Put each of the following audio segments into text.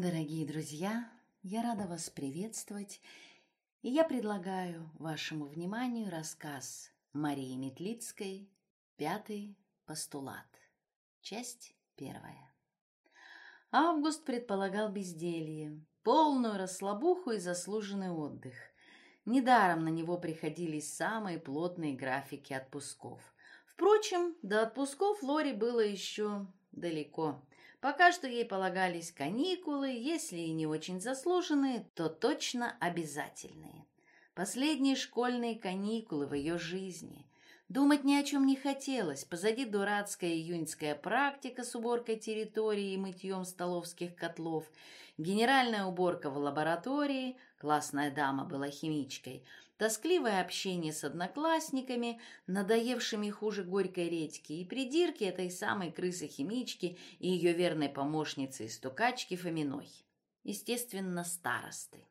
Дорогие друзья, я рада вас приветствовать, и я предлагаю вашему вниманию рассказ Марии Метлицкой «Пятый постулат». Часть первая. Август предполагал безделье, полную расслабуху и заслуженный отдых. Недаром на него приходились самые плотные графики отпусков. Впрочем, до отпусков Лори было еще далеко. Пока что ей полагались каникулы, если и не очень заслуженные, то точно обязательные. Последние школьные каникулы в ее жизни. Думать ни о чем не хотелось. Позади дурацкая июньская практика с уборкой территории и мытьем столовских котлов, генеральная уборка в лаборатории, классная дама была химичкой, тоскливое общение с одноклассниками, надоевшими хуже горькой редьки, и придирки этой самой крысы-химички и ее верной помощницы и стукачки Фоминой. Естественно, старосты.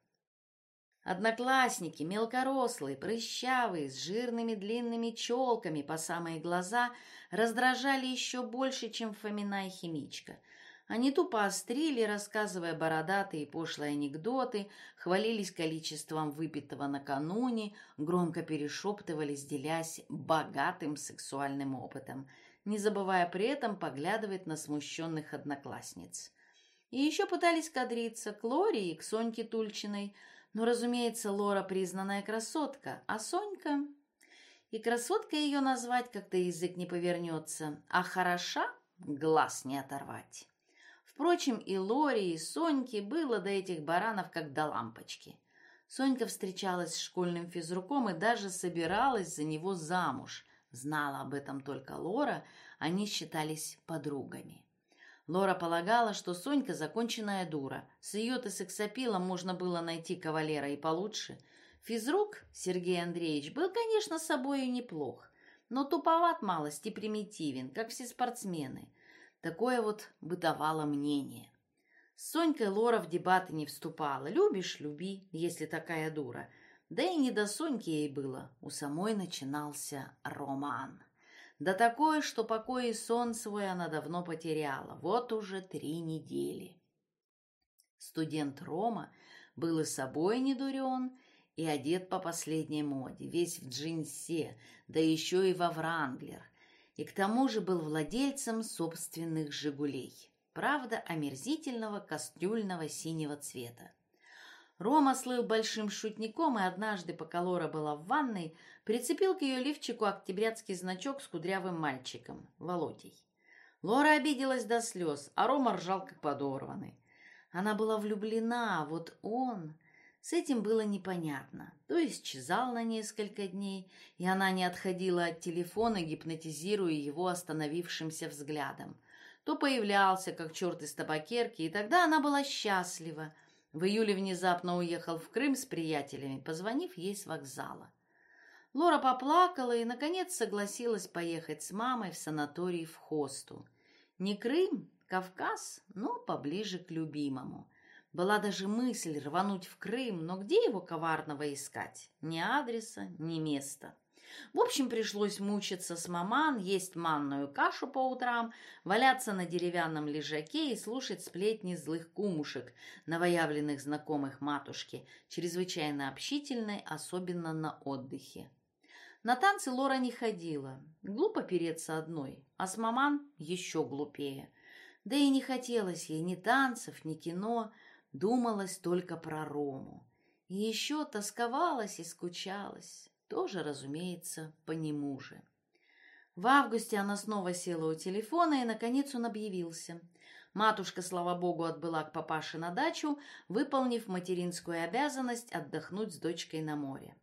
Одноклассники, мелкорослые, прыщавые, с жирными длинными челками по самые глаза, раздражали еще больше, чем Фомина и химичка – они тупо острили, рассказывая бородатые и пошлые анекдоты, хвалились количеством выпитого накануне, громко перешептывались, делясь богатым сексуальным опытом, не забывая при этом поглядывать на смущенных одноклассниц. И еще пытались кадриться к Лоре и к Соньке Тульчиной, но, разумеется, Лора признанная красотка, а Сонька... И красоткой ее назвать как-то язык не повернется, а хороша — глаз не оторвать. Впрочем, и Лори, и Соньке было до этих баранов как до лампочки. Сонька встречалась с школьным физруком и даже собиралась за него замуж. Знала об этом только Лора, они считались подругами. Лора полагала, что Сонька законченная дура. С ее-то сексапилом можно было найти кавалера и получше. Физрук Сергей Андреевич был, конечно, собою неплох, но туповат малость и примитивен, как все спортсмены – Такое вот бытовало мнение. С Сонькой Лора в дебаты не вступала. Любишь – люби, если такая дура. Да и не до Соньки ей было. У самой начинался роман. Да такое, что покой и сон свой она давно потеряла. Вот уже три недели. Студент Рома был и собой не дурен, и одет по последней моде, весь в джинсе, да еще и во вранглер и к тому же был владельцем собственных «Жигулей». Правда, омерзительного кастрюльного синего цвета. Рома слыл большим шутником, и однажды, пока Лора была в ванной, прицепил к ее лифчику октябрятский значок с кудрявым мальчиком, Володей. Лора обиделась до слез, а Рома ржал, как подорванный. Она была влюблена, а вот он... С этим было непонятно. То исчезал на несколько дней, и она не отходила от телефона, гипнотизируя его остановившимся взглядом. То появлялся, как черт из табакерки, и тогда она была счастлива. В июле внезапно уехал в Крым с приятелями, позвонив ей с вокзала. Лора поплакала и, наконец, согласилась поехать с мамой в санаторий в Хосту. Не Крым, Кавказ, но поближе к любимому. Была даже мысль рвануть в Крым, но где его коварного искать? Ни адреса, ни места. В общем, пришлось мучиться с маман, есть манную кашу по утрам, валяться на деревянном лежаке и слушать сплетни злых кумушек, новоявленных знакомых матушки, чрезвычайно общительной, особенно на отдыхе. На танцы Лора не ходила. Глупо переться одной, а с маман еще глупее. Да и не хотелось ей ни танцев, ни кино, Думалось только про Рому. И еще тосковалась и скучалась. Тоже, разумеется, по нему же. В августе она снова села у телефона, и, наконец, он объявился. Матушка, слава богу, отбыла к папаше на дачу, выполнив материнскую обязанность отдохнуть с дочкой на море.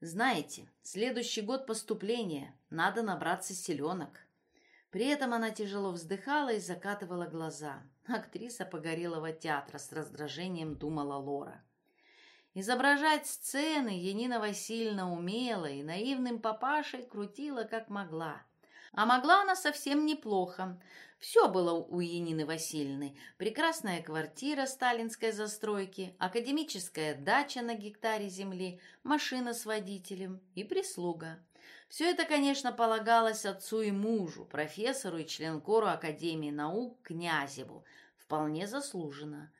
«Знаете, следующий год поступления, надо набраться селенок». При этом она тяжело вздыхала и закатывала глаза. Актриса погорелого театра с раздражением думала Лора. Изображать сцены Енина Васильевна умела и наивным папашей крутила как могла. А могла она совсем неплохо. Все было у Енины Васильевны. Прекрасная квартира сталинской застройки, академическая дача на гектаре земли, машина с водителем и прислуга. Все это, конечно, полагалось отцу и мужу, профессору и членкору Академии наук Князеву, вполне заслуженно.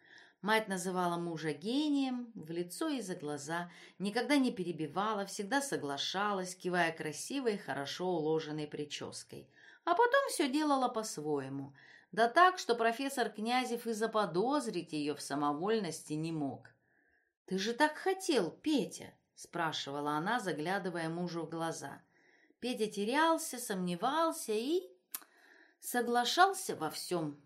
Мать называла мужа гением, в лицо и за глаза, никогда не перебивала, всегда соглашалась, кивая красивой, хорошо уложенной прической. А потом все делала по-своему. Да так, что профессор Князев и заподозрить ее в самовольности не мог. «Ты же так хотел, Петя!» — спрашивала она, заглядывая мужу в глаза. Петя терялся, сомневался и соглашался во всем.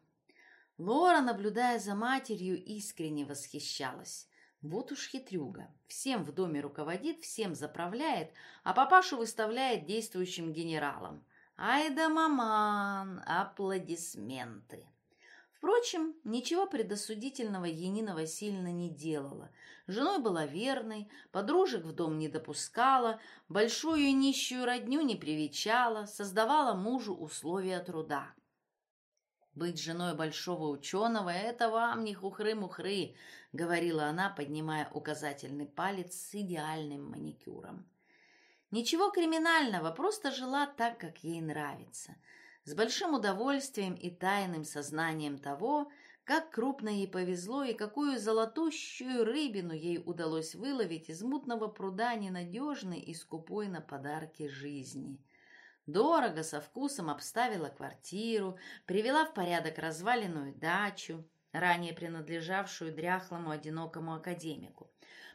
Лора, наблюдая за матерью, искренне восхищалась. Вот уж хитрюга. Всем в доме руководит, всем заправляет, а папашу выставляет действующим генералом. Ай да маман! Аплодисменты! Впрочем, ничего предосудительного Енина Васильевна не делала. Женой была верной, подружек в дом не допускала, большую и нищую родню не привечала, создавала мужу условия труда. «Быть женой большого ученого — это вам не хухры-мухры», — говорила она, поднимая указательный палец с идеальным маникюром. Ничего криминального, просто жила так, как ей нравится — с большим удовольствием и тайным сознанием того, как крупно ей повезло и какую золотущую рыбину ей удалось выловить из мутного пруда ненадежной и скупой на подарки жизни. Дорого, со вкусом обставила квартиру, привела в порядок разваленную дачу, ранее принадлежавшую дряхлому одинокому академику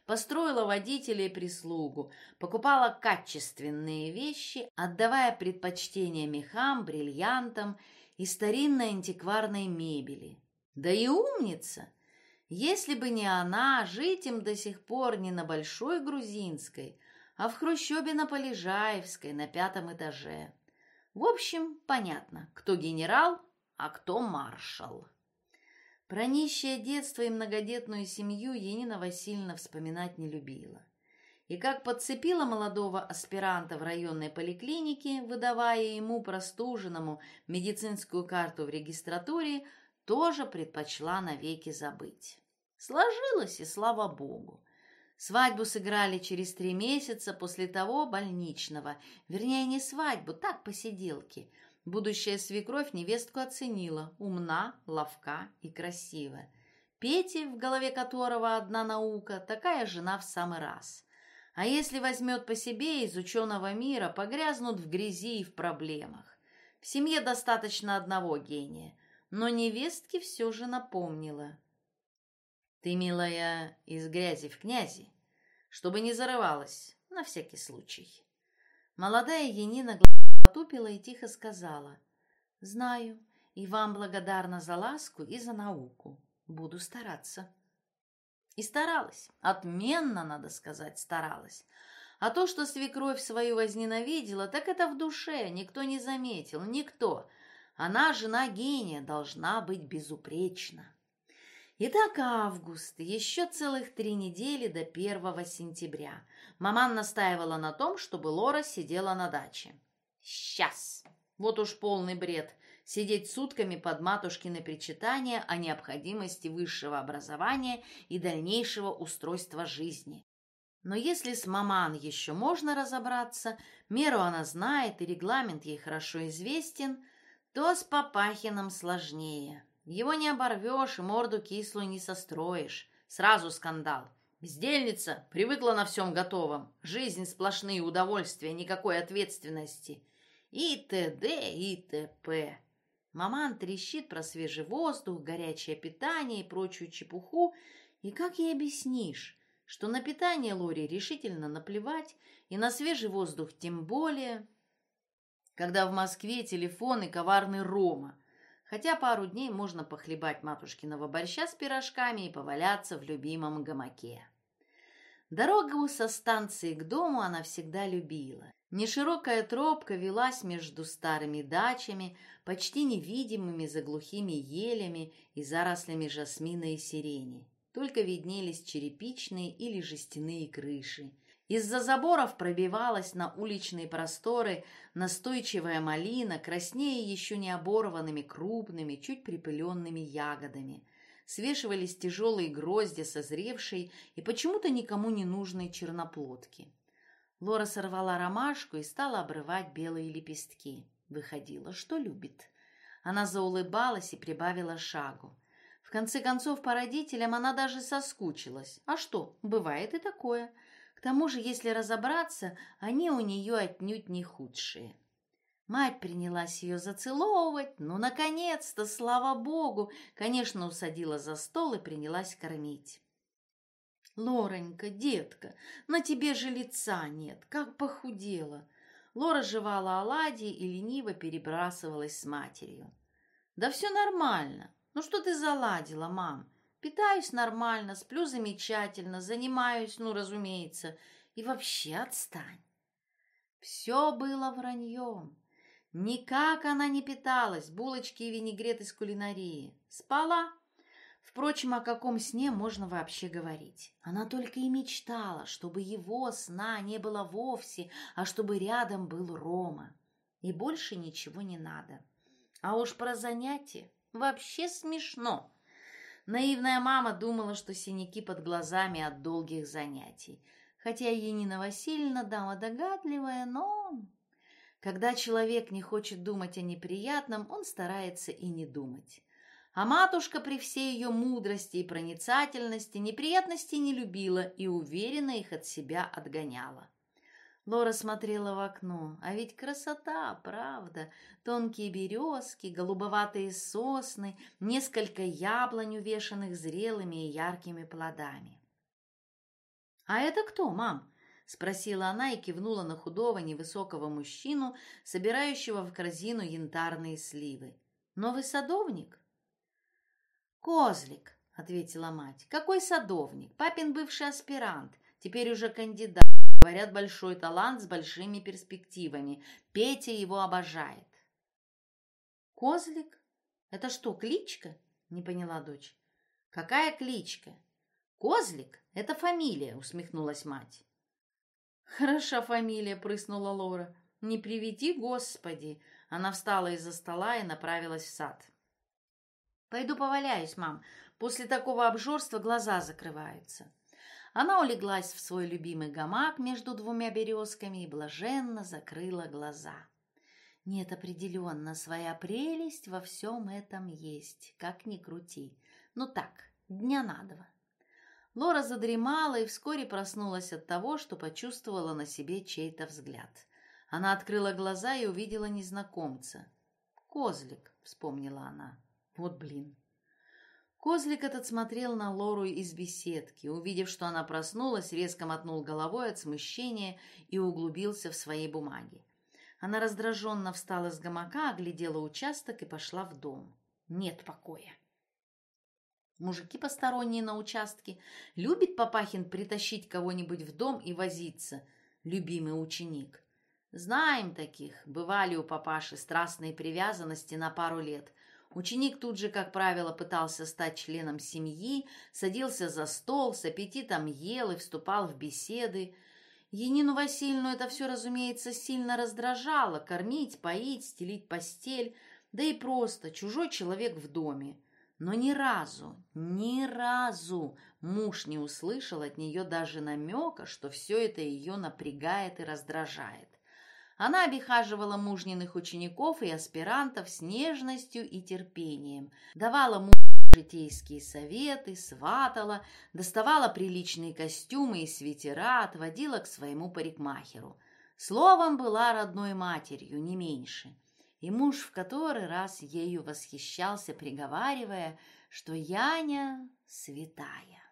построила водителя и прислугу, покупала качественные вещи, отдавая предпочтение мехам, бриллиантам и старинной антикварной мебели. Да и умница! Если бы не она, жить им до сих пор не на Большой Грузинской, а в Хрущебе на Полежаевской на пятом этаже. В общем, понятно, кто генерал, а кто маршал. Про нищее детство и многодетную семью Енина Васильевна вспоминать не любила. И как подцепила молодого аспиранта в районной поликлинике, выдавая ему простуженному медицинскую карту в регистратуре, тоже предпочла навеки забыть. Сложилось, и слава богу. Свадьбу сыграли через три месяца после того больничного. Вернее, не свадьбу, так посиделки – Будущая свекровь невестку оценила, умна, ловка и красивая. Пете, в голове которого одна наука, такая жена в самый раз. А если возьмет по себе из ученого мира, погрязнут в грязи и в проблемах. В семье достаточно одного гения, но невестке все же напомнила. «Ты, милая, из грязи в князи, чтобы не зарывалась, на всякий случай». Молодая Енина потупила и тихо сказала. «Знаю, и вам благодарна за ласку и за науку. Буду стараться». И старалась, отменно, надо сказать, старалась. А то, что свекровь свою возненавидела, так это в душе, никто не заметил, никто. Она, жена гения, должна быть безупречна. Итак, август, еще целых три недели до первого сентября. Маман настаивала на том, чтобы Лора сидела на даче. Сейчас. Вот уж полный бред. Сидеть сутками под матушкины причитания о необходимости высшего образования и дальнейшего устройства жизни. Но если с маман еще можно разобраться, меру она знает и регламент ей хорошо известен, то с Папахиным сложнее. Его не оборвешь и морду кислую не состроишь. Сразу скандал. Бездельница, привыкла на всем готовом. Жизнь сплошные удовольствия, никакой ответственности и т.д. и т.п. Маман трещит про свежий воздух, горячее питание и прочую чепуху, и как ей объяснишь, что на питание Лори решительно наплевать, и на свежий воздух тем более, когда в Москве телефон и коварный Рома, хотя пару дней можно похлебать матушкиного борща с пирожками и поваляться в любимом гамаке. Дорогу со станции к дому она всегда любила. Неширокая тропка велась между старыми дачами, почти невидимыми за глухими елями и зарослями жасмина и сирени. Только виднелись черепичные или жестяные крыши. Из-за заборов пробивалась на уличные просторы настойчивая малина, краснее еще не оборванными крупными, чуть припыленными ягодами. Свешивались тяжелые грозди созревшей и почему-то никому не нужной черноплодки. Лора сорвала ромашку и стала обрывать белые лепестки. Выходила, что любит. Она заулыбалась и прибавила шагу. В конце концов, по родителям она даже соскучилась. А что, бывает и такое. К тому же, если разобраться, они у нее отнюдь не худшие. Мать принялась ее зацеловывать, ну, наконец-то, слава богу, конечно, усадила за стол и принялась кормить. «Лоронька, детка, на тебе же лица нет, как похудела!» Лора жевала оладьи и лениво перебрасывалась с матерью. «Да все нормально. Ну что ты заладила, мам? Питаюсь нормально, сплю замечательно, занимаюсь, ну, разумеется. И вообще отстань». Все было враньем. Никак она не питалась, булочки и винегрет из кулинарии. Спала. Впрочем, о каком сне можно вообще говорить? Она только и мечтала, чтобы его сна не было вовсе, а чтобы рядом был Рома. И больше ничего не надо. А уж про занятия вообще смешно. Наивная мама думала, что синяки под глазами от долгих занятий. Хотя Енина Васильевна дама догадливая, но когда человек не хочет думать о неприятном, он старается и не думать. А матушка при всей ее мудрости и проницательности неприятностей не любила и уверенно их от себя отгоняла. Лора смотрела в окно, а ведь красота, правда. Тонкие березки, голубоватые сосны, несколько яблонь, увешанных зрелыми и яркими плодами. «А это кто, мам?» — спросила она и кивнула на худого невысокого мужчину, собирающего в корзину янтарные сливы. «Новый садовник?» «Козлик», — ответила мать. «Какой садовник? Папин бывший аспирант, теперь уже кандидат. Говорят, большой талант с большими перспективами. Петя его обожает». «Козлик? Это что, кличка?» — не поняла дочь. «Какая кличка?» «Козлик — это фамилия», — усмехнулась мать. «Хороша фамилия», — прыснула Лора. «Не приведи, Господи!» Она встала из-за стола и направилась в сад. «Пойду поваляюсь, мам. После такого обжорства глаза закрываются». Она улеглась в свой любимый гамак между двумя березками и блаженно закрыла глаза. Нет, определенно, своя прелесть во всем этом есть, как ни крути. Ну так, дня на два. Лора задремала и вскоре проснулась от того, что почувствовала на себе чей-то взгляд. Она открыла глаза и увидела незнакомца. «Козлик», — вспомнила она. «Вот блин». Козлик этот смотрел на Лору из беседки. Увидев, что она проснулась, резко мотнул головой от смущения и углубился в свои бумаги. Она раздраженно встала с гамака, оглядела участок и пошла в дом. Нет покоя. Мужики посторонние на участке. Любит Папахин притащить кого-нибудь в дом и возиться, любимый ученик. Знаем таких. Бывали у папаши страстные привязанности на пару лет. Ученик тут же, как правило, пытался стать членом семьи, садился за стол, с аппетитом ел и вступал в беседы. Енину Васильевну это все, разумеется, сильно раздражало. Кормить, поить, стелить постель, да и просто чужой человек в доме. Но ни разу, ни разу муж не услышал от нее даже намека, что все это ее напрягает и раздражает. Она обихаживала мужниных учеников и аспирантов с нежностью и терпением, давала мужу житейские советы, сватала, доставала приличные костюмы и свитера, отводила к своему парикмахеру. Словом, была родной матерью, не меньше и муж в который раз ею восхищался, приговаривая, что Яня святая.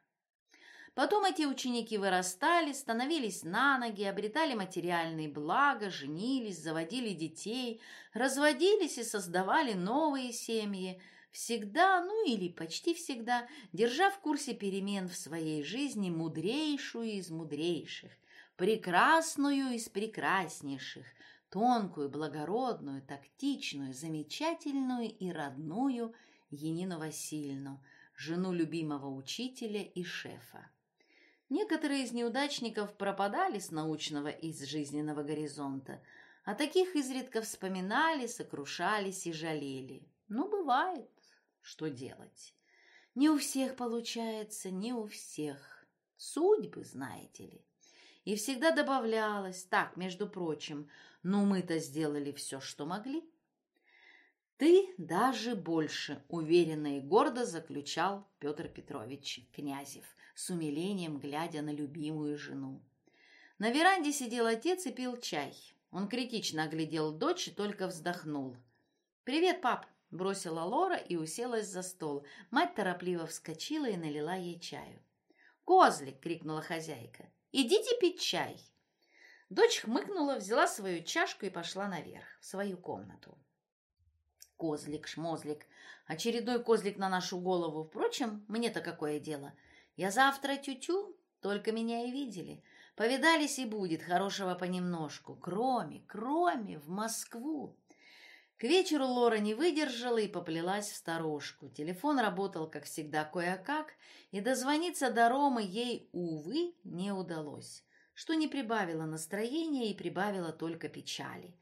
Потом эти ученики вырастали, становились на ноги, обретали материальные блага, женились, заводили детей, разводились и создавали новые семьи, всегда, ну или почти всегда, держа в курсе перемен в своей жизни мудрейшую из мудрейших, прекрасную из прекраснейших, тонкую, благородную, тактичную, замечательную и родную Енину Васильевну, жену любимого учителя и шефа. Некоторые из неудачников пропадали с научного и с жизненного горизонта, а таких изредка вспоминали, сокрушались и жалели. Ну, бывает, что делать. Не у всех получается, не у всех. Судьбы, знаете ли. И всегда добавлялось, так, между прочим, но мы-то сделали все, что могли. Ты даже больше, уверенно и гордо заключал Петр Петрович Князев, с умилением глядя на любимую жену. На веранде сидел отец и пил чай. Он критично оглядел дочь и только вздохнул. «Привет, пап!» – бросила Лора и уселась за стол. Мать торопливо вскочила и налила ей чаю. «Козлик!» – крикнула хозяйка. «Идите пить чай!» Дочь хмыкнула, взяла свою чашку и пошла наверх, в свою комнату. Козлик, шмозлик, очередной козлик на нашу голову. Впрочем, мне-то какое дело? Я завтра тю-тю, только меня и видели. Повидались и будет, хорошего понемножку. Кроме, кроме, в Москву. К вечеру Лора не выдержала и поплелась в сторожку. Телефон работал, как всегда, кое-как, и дозвониться до Ромы ей, увы, не удалось, что не прибавило настроения и прибавило только печали.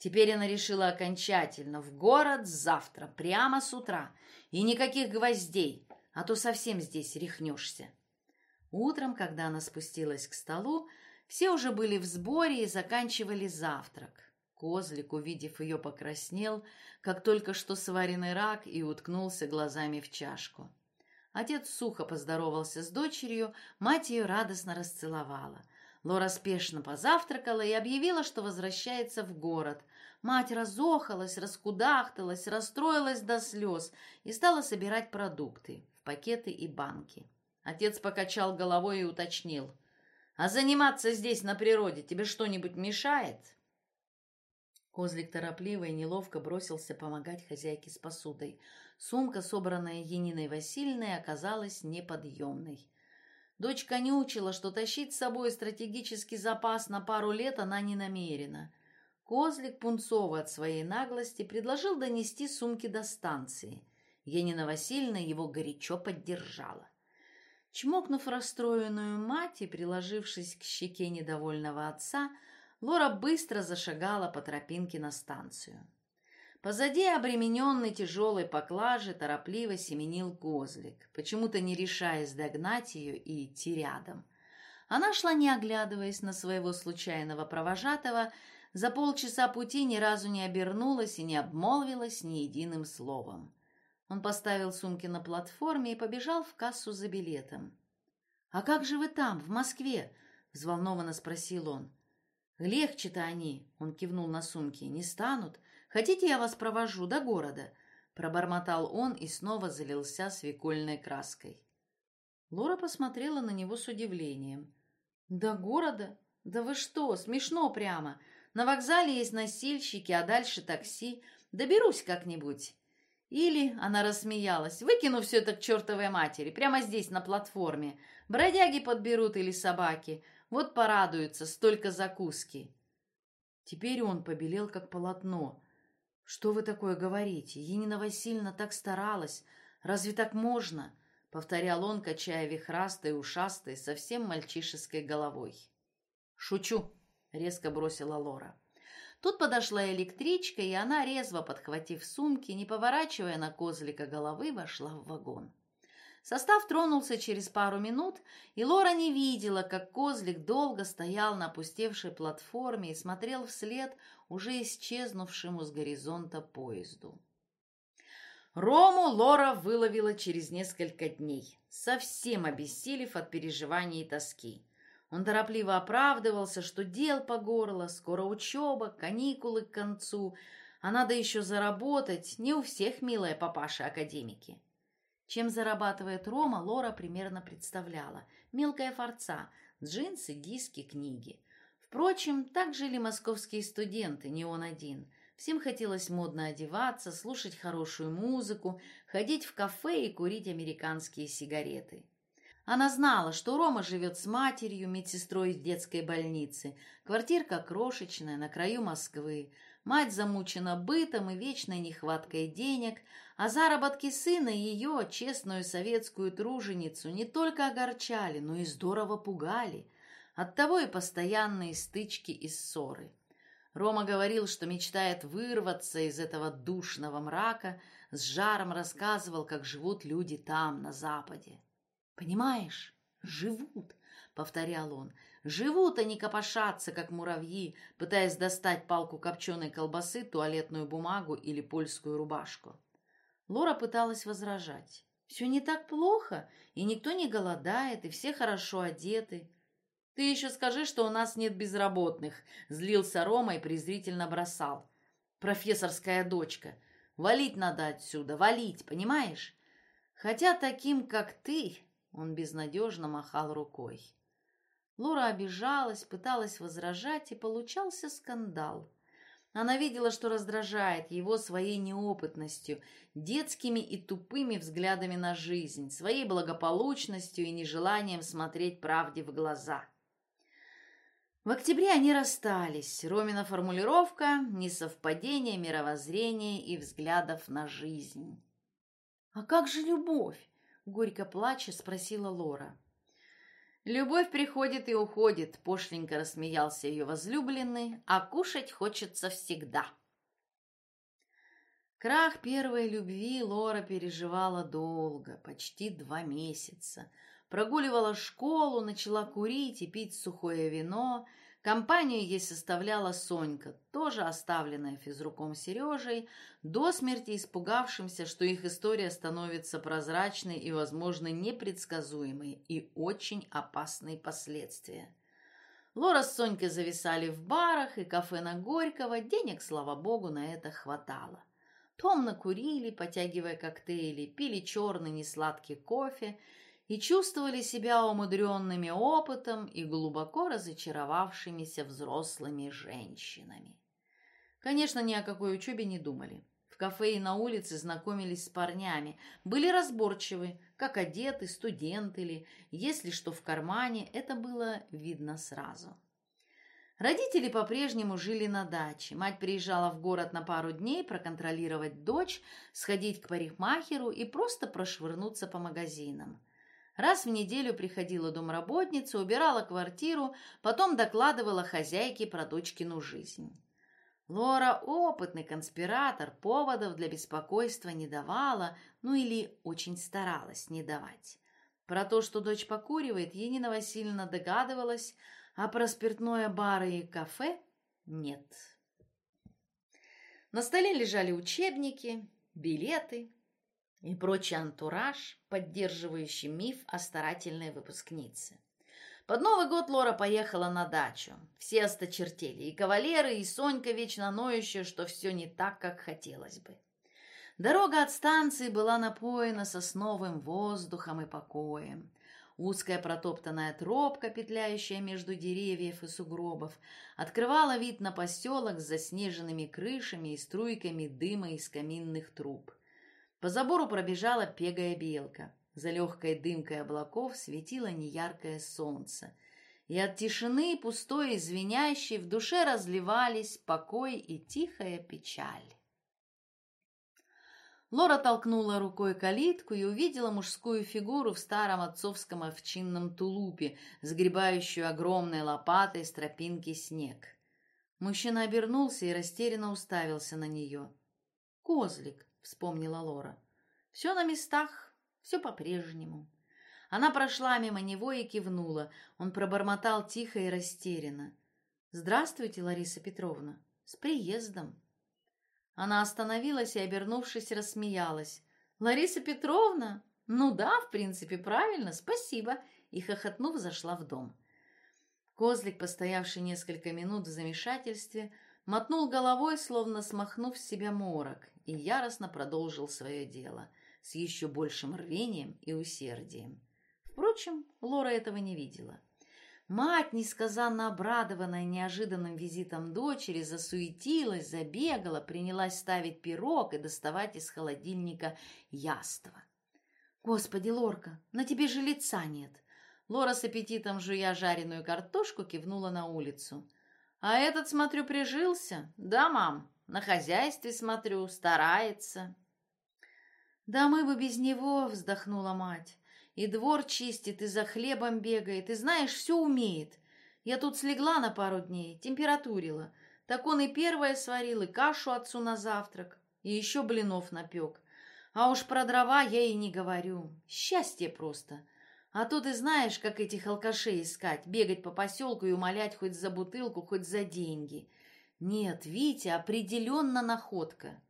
Теперь она решила окончательно в город завтра, прямо с утра, и никаких гвоздей, а то совсем здесь рехнешься. Утром, когда она спустилась к столу, все уже были в сборе и заканчивали завтрак. Козлик, увидев ее, покраснел, как только что сваренный рак, и уткнулся глазами в чашку. Отец сухо поздоровался с дочерью, мать ее радостно расцеловала. Лора спешно позавтракала и объявила, что возвращается в город. Мать разохалась, раскудахталась, расстроилась до слез и стала собирать продукты в пакеты и банки. Отец покачал головой и уточнил. «А заниматься здесь, на природе, тебе что-нибудь мешает?» Козлик торопливо и неловко бросился помогать хозяйке с посудой. Сумка, собранная Яниной Васильевной, оказалась неподъемной. Дочка конючила, что тащить с собой стратегический запас на пару лет она не намерена. Козлик, пунцовый от своей наглости, предложил донести сумки до станции. Янина Васильевна его горячо поддержала. Чмокнув расстроенную мать и приложившись к щеке недовольного отца, Лора быстро зашагала по тропинке на станцию. Позади обремененной тяжелой поклажи торопливо семенил козлик, почему-то не решаясь догнать ее и идти рядом. Она шла, не оглядываясь на своего случайного провожатого, за полчаса пути ни разу не обернулась и не обмолвилась ни единым словом. Он поставил сумки на платформе и побежал в кассу за билетом. «А как же вы там, в Москве?» — взволнованно спросил он. «Легче-то они», — он кивнул на сумки, — «не станут. Хотите, я вас провожу до города?» Пробормотал он и снова залился свекольной краской. Лора посмотрела на него с удивлением. «До города? Да вы что, смешно прямо. На вокзале есть носильщики, а дальше такси. Доберусь как-нибудь». Или, она рассмеялась, выкину все это к чертовой матери, прямо здесь, на платформе. Бродяги подберут или собаки. Вот порадуются, столько закуски. Теперь он побелел, как полотно. «Что вы такое говорите? Енина Васильевна так старалась. Разве так можно?» — повторял он, качая вихрастой, ушастой, совсем мальчишеской головой. «Шучу», — резко бросила Лора. Тут подошла электричка, и она, резво подхватив сумки, не поворачивая на козлика головы, вошла в вагон. Состав тронулся через пару минут, и Лора не видела, как козлик долго стоял на опустевшей платформе и смотрел вслед уже исчезнувшему с горизонта поезду. Рому Лора выловила через несколько дней, совсем обессилев от переживаний и тоски. Он торопливо оправдывался, что дел по горло, скоро учеба, каникулы к концу, а надо еще заработать, не у всех, милая папаша-академики. Чем зарабатывает Рома, Лора примерно представляла. Мелкая форца, джинсы, диски, книги. Впрочем, так жили московские студенты, не он один. Всем хотелось модно одеваться, слушать хорошую музыку, ходить в кафе и курить американские сигареты. Она знала, что Рома живет с матерью, медсестрой в детской больнице. Квартирка крошечная, на краю Москвы. Мать замучена бытом и вечной нехваткой денег, а заработки сына ее, честную советскую труженицу, не только огорчали, но и здорово пугали. Оттого и постоянные стычки и ссоры. Рома говорил, что мечтает вырваться из этого душного мрака, с жаром рассказывал, как живут люди там, на Западе. Понимаешь? «Живут», — повторял он, — «живут они копошатся, как муравьи, пытаясь достать палку копченой колбасы, туалетную бумагу или польскую рубашку». Лора пыталась возражать. «Все не так плохо, и никто не голодает, и все хорошо одеты». «Ты еще скажи, что у нас нет безработных», — злился Рома и презрительно бросал. «Профессорская дочка. Валить надо отсюда, валить, понимаешь? Хотя таким, как ты, он безнадежно махал рукой. Лора обижалась, пыталась возражать, и получался скандал. Она видела, что раздражает его своей неопытностью, детскими и тупыми взглядами на жизнь, своей благополучностью и нежеланием смотреть правде в глаза. В октябре они расстались. Ромина формулировка – несовпадение мировоззрения и взглядов на жизнь. «А как же любовь?» — горько плача спросила Лора. «Любовь приходит и уходит», — пошленько рассмеялся ее возлюбленный, «а кушать хочется всегда». Крах первой любви Лора переживала долго, почти два месяца. Прогуливала школу, начала курить и пить сухое вино — Компанию ей составляла Сонька, тоже оставленная физруком Сережей, до смерти испугавшимся, что их история становится прозрачной и, возможно, непредсказуемой и очень опасной последствия. Лора с Сонькой зависали в барах и кафе на Горького, денег, слава богу, на это хватало. Томно курили, потягивая коктейли, пили черный несладкий кофе – и чувствовали себя умудренными опытом и глубоко разочаровавшимися взрослыми женщинами. Конечно, ни о какой учебе не думали. В кафе и на улице знакомились с парнями, были разборчивы, как одеты, студенты ли, если что в кармане, это было видно сразу. Родители по-прежнему жили на даче. Мать приезжала в город на пару дней проконтролировать дочь, сходить к парикмахеру и просто прошвырнуться по магазинам. Раз в неделю приходила домработница, убирала квартиру, потом докладывала хозяйке про дочкину жизнь. Лора, опытный конспиратор, поводов для беспокойства не давала, ну или очень старалась не давать. Про то, что дочь покуривает, Енина Васильевна догадывалась, а про спиртное бары и кафе – нет. На столе лежали учебники, билеты, и прочий антураж, поддерживающий миф о старательной выпускнице. Под Новый год Лора поехала на дачу. Все осточертели, и кавалеры, и Сонька вечно ноющая, что все не так, как хотелось бы. Дорога от станции была напоена сосновым воздухом и покоем. Узкая протоптанная тропка, петляющая между деревьев и сугробов, открывала вид на поселок с заснеженными крышами и струйками дыма из каминных труб. По забору пробежала пегая белка. За легкой дымкой облаков светило неяркое солнце. И от тишины, пустой и звенящей, в душе разливались покой и тихая печаль. Лора толкнула рукой калитку и увидела мужскую фигуру в старом отцовском овчинном тулупе, сгребающую огромной лопатой с тропинки снег. Мужчина обернулся и растерянно уставился на нее. «Козлик!» — вспомнила Лора. «Все на местах, все по-прежнему». Она прошла мимо него и кивнула. Он пробормотал тихо и растерянно. «Здравствуйте, Лариса Петровна. С приездом». Она остановилась и, обернувшись, рассмеялась. «Лариса Петровна? Ну да, в принципе, правильно, спасибо». И, хохотнув, зашла в дом. Козлик, постоявший несколько минут в замешательстве, мотнул головой, словно смахнув с себя морок, и яростно продолжил свое дело с еще большим рвением и усердием. Впрочем, Лора этого не видела. Мать, несказанно обрадованная неожиданным визитом дочери, засуетилась, забегала, принялась ставить пирог и доставать из холодильника яство. «Господи, Лорка, на тебе же лица нет!» Лора с аппетитом жуя жареную картошку кивнула на улицу. «А этот, смотрю, прижился?» «Да, мам, на хозяйстве, смотрю, старается». «Да мы бы без него», — вздохнула мать. «И двор чистит, и за хлебом бегает, и, знаешь, все умеет. Я тут слегла на пару дней, температурила. Так он и первое сварил, и кашу отцу на завтрак, и еще блинов напек. А уж про дрова я и не говорю. Счастье просто. А то ты знаешь, как этих алкашей искать, бегать по поселку и умолять хоть за бутылку, хоть за деньги. Нет, Витя определенно находка.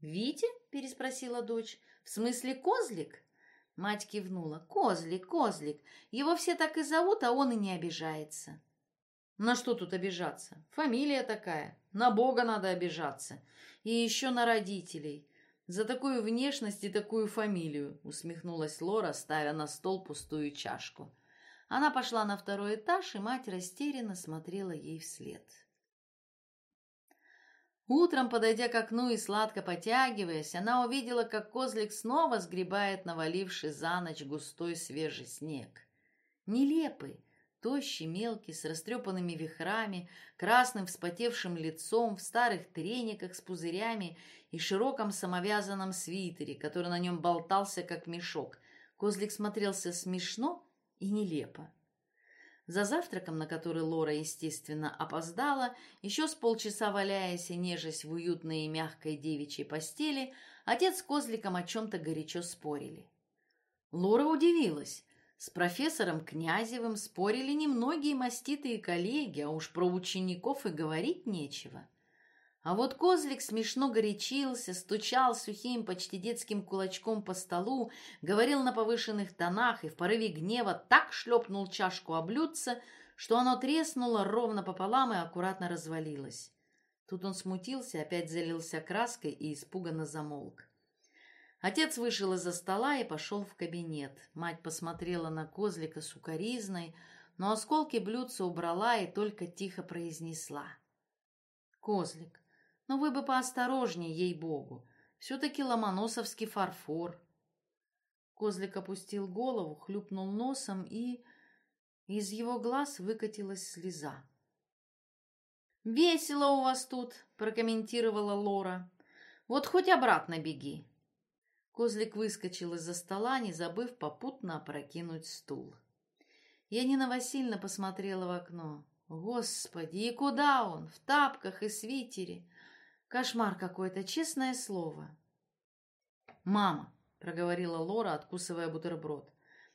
«Витя?» — переспросила дочь. «В смысле козлик?» Мать кивнула. «Козлик, козлик. Его все так и зовут, а он и не обижается». «На что тут обижаться? Фамилия такая. На Бога надо обижаться. И еще на родителей. За такую внешность и такую фамилию», — усмехнулась Лора, ставя на стол пустую чашку. Она пошла на второй этаж, и мать растерянно смотрела ей вслед. Утром, подойдя к окну и сладко потягиваясь, она увидела, как козлик снова сгребает наваливший за ночь густой свежий снег. Нелепый, тощий, мелкий, с растрепанными вихрами, красным вспотевшим лицом, в старых трениках с пузырями и широком самовязанном свитере, который на нем болтался, как мешок. Козлик смотрелся смешно и нелепо. За завтраком, на который Лора, естественно, опоздала, еще с полчаса валяясь и нежась в уютной и мягкой девичьей постели, отец с Козликом о чем-то горячо спорили. Лора удивилась. С профессором Князевым спорили немногие маститые коллеги, а уж про учеников и говорить нечего. А вот козлик смешно горячился, стучал сухим, почти детским кулачком по столу, говорил на повышенных тонах и в порыве гнева так шлепнул чашку о блюдце, что оно треснуло ровно пополам и аккуратно развалилось. Тут он смутился, опять залился краской и испуганно замолк. Отец вышел из-за стола и пошел в кабинет. Мать посмотрела на козлика сукоризной, но осколки блюдца убрала и только тихо произнесла. «Козлик, но вы бы поосторожнее, ей-богу. Все-таки ломоносовский фарфор. Козлик опустил голову, хлюпнул носом, и из его глаз выкатилась слеза. «Весело у вас тут», — прокомментировала Лора. «Вот хоть обратно беги». Козлик выскочил из-за стола, не забыв попутно опрокинуть стул. Янина Васильевна посмотрела в окно. «Господи, и куда он? В тапках и свитере. Кошмар какой-то, честное слово. «Мама», — проговорила Лора, откусывая бутерброд,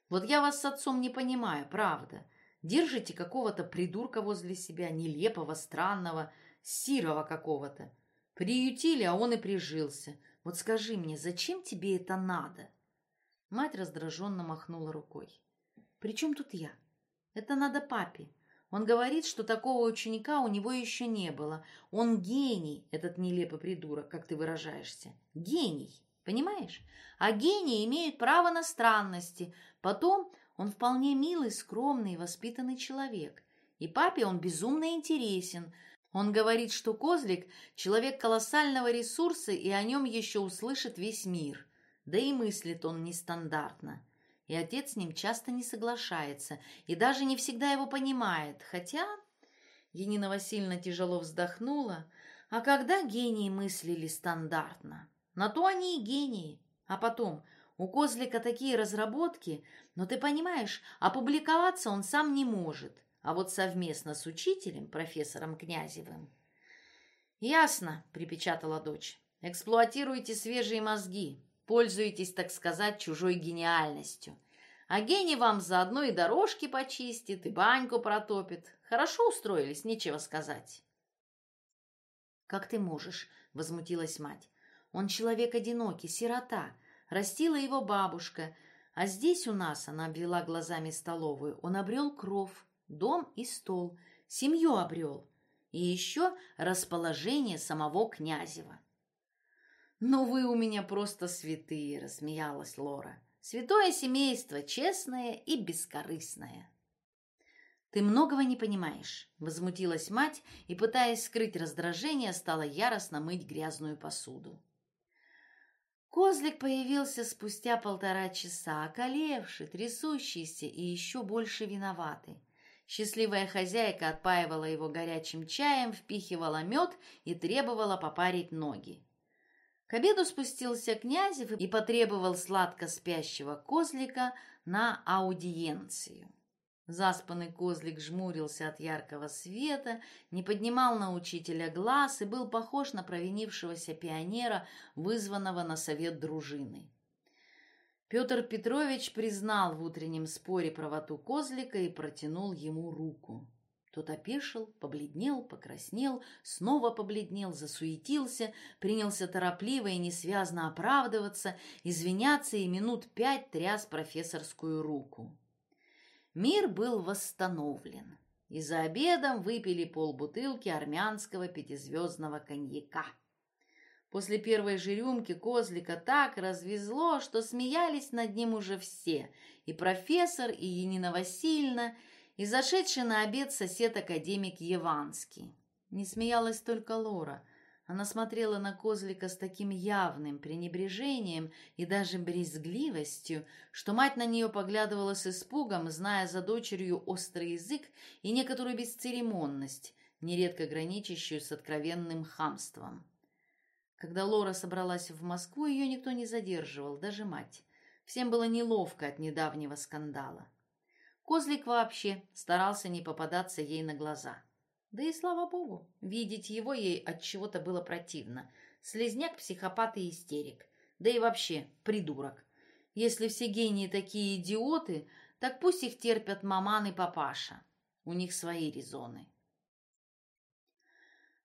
«вот я вас с отцом не понимаю, правда. Держите какого-то придурка возле себя, нелепого, странного, сирого какого-то. Приютили, а он и прижился. Вот скажи мне, зачем тебе это надо?» Мать раздраженно махнула рукой. «При чем тут я? Это надо папе. Он говорит, что такого ученика у него еще не было. Он гений, этот нелепый придурок, как ты выражаешься. Гений, понимаешь? А гении имеют право на странности. Потом он вполне милый, скромный, воспитанный человек. И папе он безумно интересен. Он говорит, что Козлик – человек колоссального ресурса, и о нем еще услышит весь мир. Да и мыслит он нестандартно и отец с ним часто не соглашается и даже не всегда его понимает, хотя... Енина Васильевна тяжело вздохнула. А когда гении мыслили стандартно? На то они и гении. А потом, у Козлика такие разработки, но ты понимаешь, опубликоваться он сам не может, а вот совместно с учителем, профессором Князевым. «Ясно», — припечатала дочь, — «эксплуатируйте свежие мозги, Пользуетесь, так сказать, чужой гениальностью. А гений вам заодно и дорожки почистит, и баньку протопит. Хорошо устроились, нечего сказать. «Как ты можешь?» — возмутилась мать. «Он человек одинокий, сирота. Растила его бабушка. А здесь у нас, — она обвела глазами столовую, — он обрел кров, дом и стол, семью обрел. И еще расположение самого Князева. «Ну вы у меня просто святые!» – рассмеялась Лора. «Святое семейство, честное и бескорыстное». «Ты многого не понимаешь», – возмутилась мать и, пытаясь скрыть раздражение, стала яростно мыть грязную посуду. Козлик появился спустя полтора часа, околевший, трясущийся и еще больше виноватый. Счастливая хозяйка отпаивала его горячим чаем, впихивала мед и требовала попарить ноги. К обеду спустился Князев и потребовал сладко спящего козлика на аудиенцию. Заспанный козлик жмурился от яркого света, не поднимал на учителя глаз и был похож на провинившегося пионера, вызванного на совет дружины. Петр Петрович признал в утреннем споре правоту Козлика и протянул ему руку. Тот опешил, побледнел, покраснел, снова побледнел, засуетился, принялся торопливо и несвязно оправдываться, извиняться и минут пять тряс профессорскую руку. Мир был восстановлен, и за обедом выпили полбутылки армянского пятизвездного коньяка. После первой же рюмки козлика так развезло, что смеялись над ним уже все, и профессор, и Енина Васильевна, и зашедший на обед сосед-академик Еванский. Не смеялась только Лора. Она смотрела на Козлика с таким явным пренебрежением и даже брезгливостью, что мать на нее поглядывала с испугом, зная за дочерью острый язык и некоторую бесцеремонность, нередко граничащую с откровенным хамством. Когда Лора собралась в Москву, ее никто не задерживал, даже мать. Всем было неловко от недавнего скандала. Козлик вообще старался не попадаться ей на глаза. Да и слава богу, видеть его ей от чего-то было противно. Слизняк, психопат и истерик. Да и вообще придурок. Если все гении такие идиоты, так пусть их терпят маман и папаша. У них свои резоны.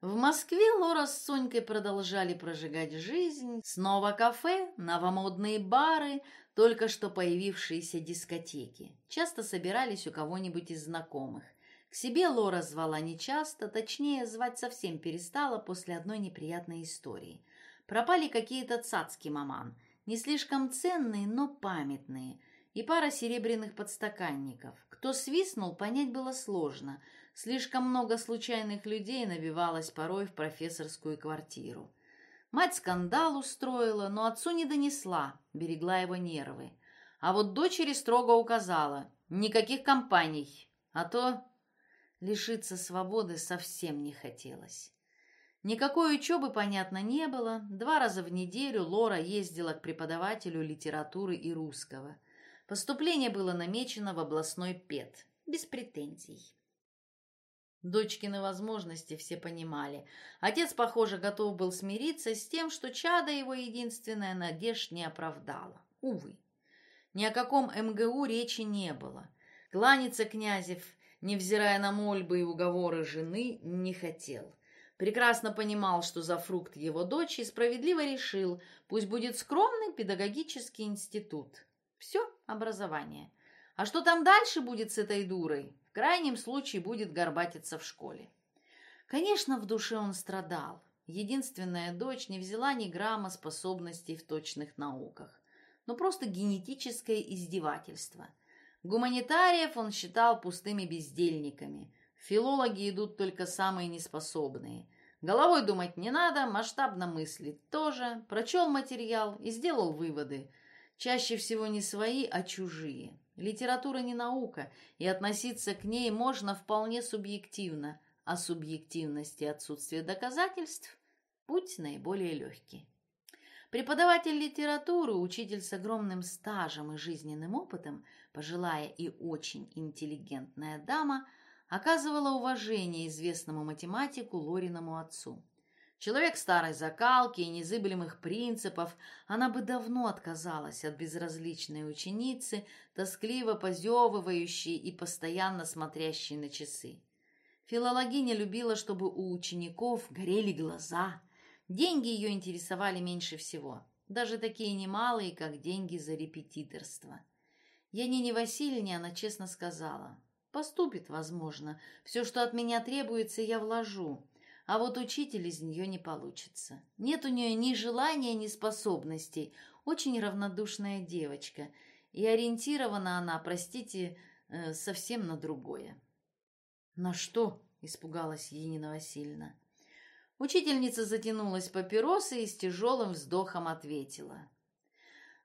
В Москве Лора с Сонькой продолжали прожигать жизнь. Снова кафе, новомодные бары, только что появившиеся дискотеки. Часто собирались у кого-нибудь из знакомых. К себе Лора звала нечасто, точнее, звать совсем перестала после одной неприятной истории. Пропали какие-то цацки маман, не слишком ценные, но памятные, и пара серебряных подстаканников. Кто свистнул, понять было сложно – Слишком много случайных людей набивалось порой в профессорскую квартиру. Мать скандал устроила, но отцу не донесла, берегла его нервы. А вот дочери строго указала «никаких компаний», а то лишиться свободы совсем не хотелось. Никакой учебы, понятно, не было. Два раза в неделю Лора ездила к преподавателю литературы и русского. Поступление было намечено в областной ПЕД, без претензий. Дочкины возможности все понимали. Отец, похоже, готов был смириться с тем, что чада его единственная надежд не оправдала. Увы. Ни о каком МГУ речи не было. Кланяться Князев, невзирая на мольбы и уговоры жены, не хотел. Прекрасно понимал, что за фрукт его дочери справедливо решил, пусть будет скромный педагогический институт. Все образование. А что там дальше будет с этой дурой? Крайнем случае будет горбатиться в школе. Конечно, в душе он страдал. Единственная дочь не взяла ни грамма способностей в точных науках. Но просто генетическое издевательство. Гуманитариев он считал пустыми бездельниками. Филологи идут только самые неспособные. Головой думать не надо, масштабно мыслить тоже. Прочел материал и сделал выводы. Чаще всего не свои, а чужие. Литература не наука, и относиться к ней можно вполне субъективно, а субъективность и отсутствие доказательств – путь наиболее легкий. Преподаватель литературы, учитель с огромным стажем и жизненным опытом, пожилая и очень интеллигентная дама, оказывала уважение известному математику Лориному отцу. Человек старой закалки и незыблемых принципов, она бы давно отказалась от безразличной ученицы, тоскливо позевывающей и постоянно смотрящей на часы. Филологиня любила, чтобы у учеников горели глаза. Деньги ее интересовали меньше всего, даже такие немалые, как деньги за репетиторство. Янине Васильевне она честно сказала, «Поступит, возможно. Все, что от меня требуется, я вложу. А вот учитель из нее не получится. Нет у нее ни желания, ни способностей. Очень равнодушная девочка. И ориентирована она, простите, э, совсем на другое. «На что?» – испугалась Енина Васильевна. Учительница затянулась папиросой и с тяжелым вздохом ответила.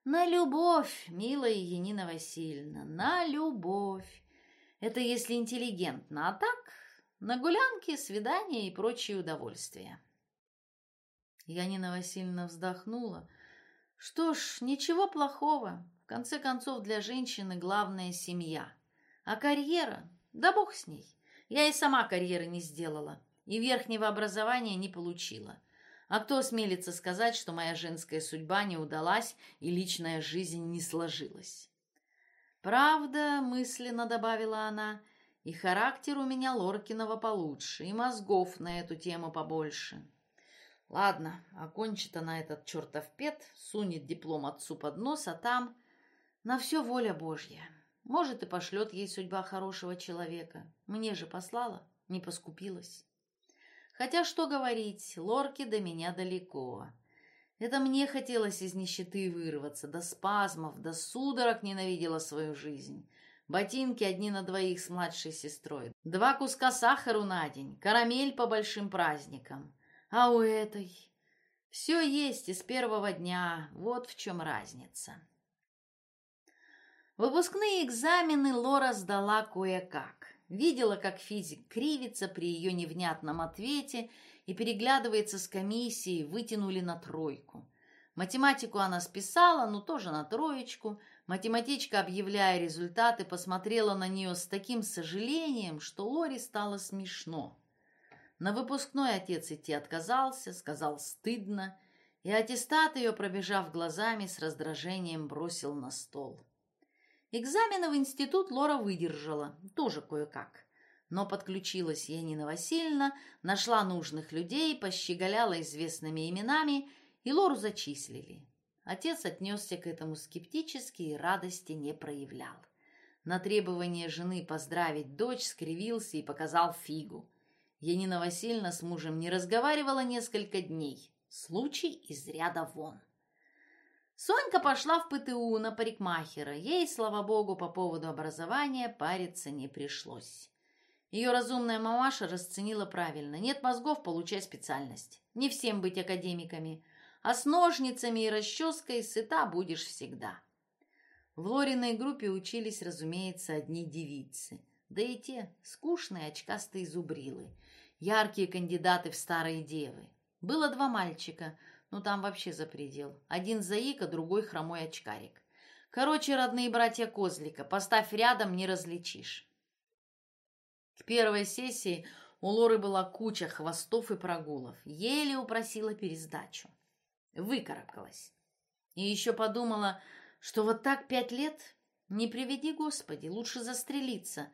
«На любовь, милая Енина Васильевна, на любовь. Это если интеллигентно, а так на гулянки, свидания и прочие удовольствия. Янина Васильевна вздохнула. Что ж, ничего плохого. В конце концов, для женщины главная семья. А карьера? Да бог с ней. Я и сама карьеры не сделала. И верхнего образования не получила. А кто осмелится сказать, что моя женская судьба не удалась и личная жизнь не сложилась? Правда, мысленно добавила она, и характер у меня Лоркиного получше, и мозгов на эту тему побольше. Ладно, окончит она этот чертов пет, сунет диплом отцу под нос, а там на все воля Божья. Может, и пошлет ей судьба хорошего человека. Мне же послала, не поскупилась. Хотя, что говорить, лорки до меня далеко. Это мне хотелось из нищеты вырваться, до спазмов, до судорог ненавидела свою жизнь. Ботинки одни на двоих с младшей сестрой. Два куска сахару на день, карамель по большим праздникам. А у этой... Все есть из первого дня, вот в чем разница. Выпускные экзамены Лора сдала кое-как. Видела, как физик кривится при ее невнятном ответе и переглядывается с комиссией, вытянули на тройку. Математику она списала, но тоже на троечку. Математичка, объявляя результаты, посмотрела на нее с таким сожалением, что Лоре стало смешно. На выпускной отец идти отказался, сказал «стыдно», и аттестат ее, пробежав глазами, с раздражением бросил на стол. Экзамены в институт Лора выдержала, тоже кое-как. Но подключилась Янина Васильевна, нашла нужных людей, пощеголяла известными именами, и Лору зачислили. Отец отнесся к этому скептически и радости не проявлял. На требование жены поздравить дочь скривился и показал фигу. Янина Васильевна с мужем не разговаривала несколько дней. Случай из ряда вон. Сонька пошла в ПТУ на парикмахера. Ей, слава богу, по поводу образования париться не пришлось. Ее разумная мамаша расценила правильно. Нет мозгов, получай специальность. Не всем быть академиками. А с ножницами и расческой сыта будешь всегда. В Лориной группе учились, разумеется, одни девицы. Да и те скучные очкастые зубрилы. Яркие кандидаты в старые девы. Было два мальчика – ну, там вообще за предел. Один заика, другой хромой очкарик. Короче, родные братья Козлика, поставь рядом, не различишь. К первой сессии у Лоры была куча хвостов и прогулов. Еле упросила пересдачу. Выкарабкалась. И еще подумала, что вот так пять лет, не приведи Господи, лучше застрелиться.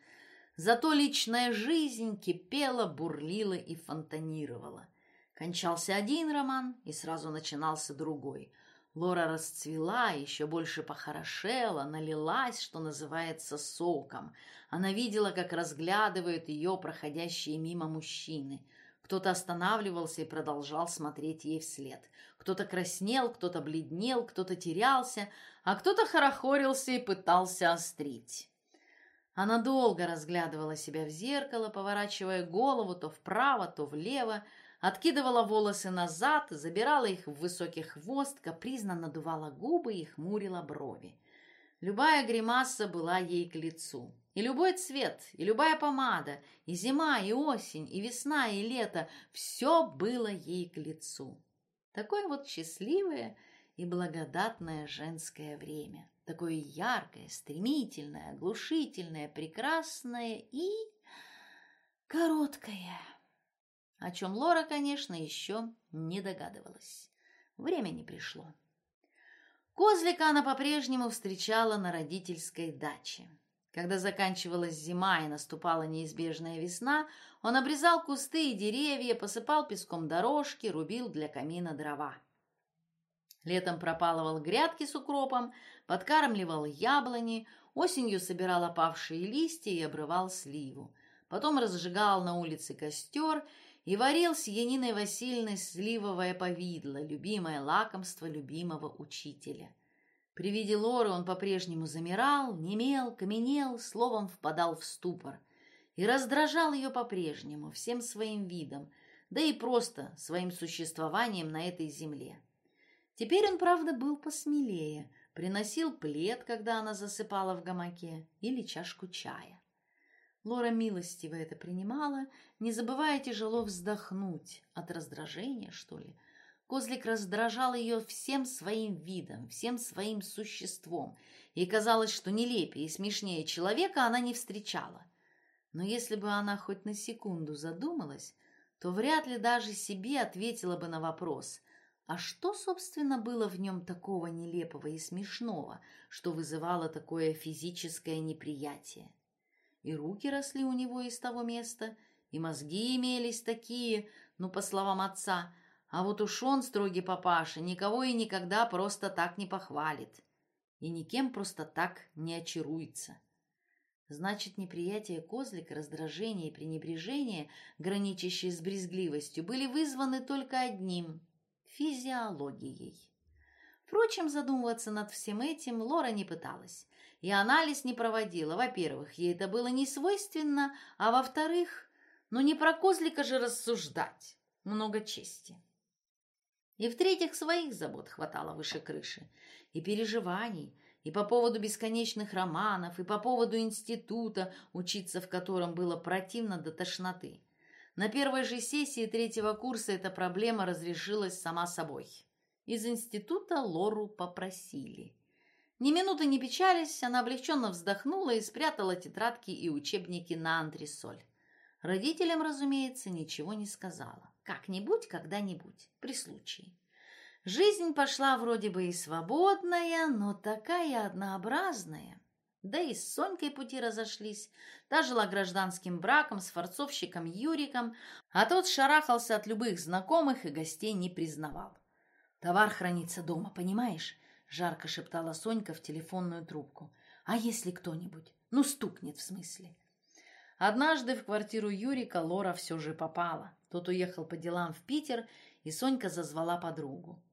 Зато личная жизнь кипела, бурлила и фонтанировала. Кончался один роман, и сразу начинался другой. Лора расцвела, еще больше похорошела, налилась, что называется, соком. Она видела, как разглядывают ее проходящие мимо мужчины. Кто-то останавливался и продолжал смотреть ей вслед. Кто-то краснел, кто-то бледнел, кто-то терялся, а кто-то хорохорился и пытался острить. Она долго разглядывала себя в зеркало, поворачивая голову то вправо, то влево, откидывала волосы назад, забирала их в высокий хвост, капризно надувала губы и хмурила брови. Любая гримаса была ей к лицу. И любой цвет, и любая помада, и зима, и осень, и весна, и лето – все было ей к лицу. Такое вот счастливое и благодатное женское время. Такое яркое, стремительное, оглушительное, прекрасное и короткое о чем Лора, конечно, еще не догадывалась. Время не пришло. Козлика она по-прежнему встречала на родительской даче. Когда заканчивалась зима и наступала неизбежная весна, он обрезал кусты и деревья, посыпал песком дорожки, рубил для камина дрова. Летом пропалывал грядки с укропом, подкармливал яблони, осенью собирал опавшие листья и обрывал сливу. Потом разжигал на улице костер и варил с Яниной Васильевной сливовое повидло, любимое лакомство любимого учителя. При виде Лоры он по-прежнему замирал, немел, каменел, словом впадал в ступор и раздражал ее по-прежнему, всем своим видом, да и просто своим существованием на этой земле. Теперь он, правда, был посмелее, приносил плед, когда она засыпала в гамаке, или чашку чая. Лора милостиво это принимала, не забывая тяжело вздохнуть от раздражения, что ли. Козлик раздражал ее всем своим видом, всем своим существом, и казалось, что нелепее и смешнее человека она не встречала. Но если бы она хоть на секунду задумалась, то вряд ли даже себе ответила бы на вопрос, а что, собственно, было в нем такого нелепого и смешного, что вызывало такое физическое неприятие? И руки росли у него из того места, и мозги имелись такие, ну, по словам отца, а вот уж он, строгий папаша, никого и никогда просто так не похвалит, и никем просто так не очаруется. Значит, неприятие козлика, раздражение и пренебрежение, граничащие с брезгливостью, были вызваны только одним – физиологией. Впрочем, задумываться над всем этим Лора не пыталась. И анализ не проводила. Во-первых, ей это было не свойственно, а во-вторых, ну не про козлика же рассуждать. Много чести. И в-третьих, своих забот хватало выше крыши. И переживаний, и по поводу бесконечных романов, и по поводу института, учиться в котором было противно до тошноты. На первой же сессии третьего курса эта проблема разрешилась сама собой. Из института Лору попросили. Ни минуты не печались, она облегченно вздохнула и спрятала тетрадки и учебники на антресоль. Родителям, разумеется, ничего не сказала. Как-нибудь, когда-нибудь, при случае. Жизнь пошла вроде бы и свободная, но такая однообразная. Да и с Сонькой пути разошлись. Та жила гражданским браком с форцовщиком Юриком, а тот шарахался от любых знакомых и гостей не признавал. «Товар хранится дома, понимаешь?» — жарко шептала Сонька в телефонную трубку. «А если кто-нибудь? Ну, стукнет в смысле». Однажды в квартиру Юрика Лора все же попала. Тот уехал по делам в Питер, и Сонька зазвала подругу.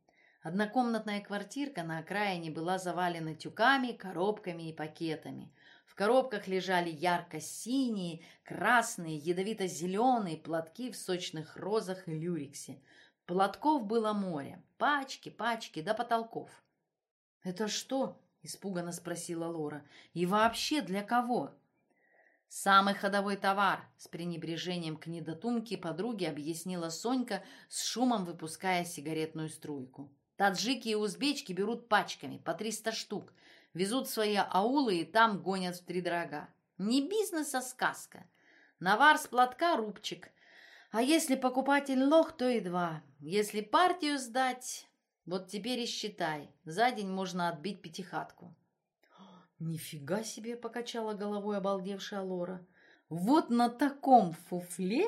Однокомнатная квартирка на окраине была завалена тюками, коробками и пакетами. В коробках лежали ярко-синие, красные, ядовито-зеленые платки в сочных розах и люриксе. Платков было море, пачки, пачки до потолков. «Это что?» – испуганно спросила Лора. «И вообще для кого?» «Самый ходовой товар», — с пренебрежением к недотумке подруги объяснила Сонька, с шумом выпуская сигаретную струйку. Таджики и узбечки берут пачками, по 300 штук, везут свои аулы и там гонят в три дорога. Не бизнес, а сказка. Навар с платка – рубчик. А если покупатель лох, то и два. Если партию сдать, вот теперь и считай. За день можно отбить пятихатку. «Нифига себе!» – покачала головой обалдевшая Лора. «Вот на таком фуфле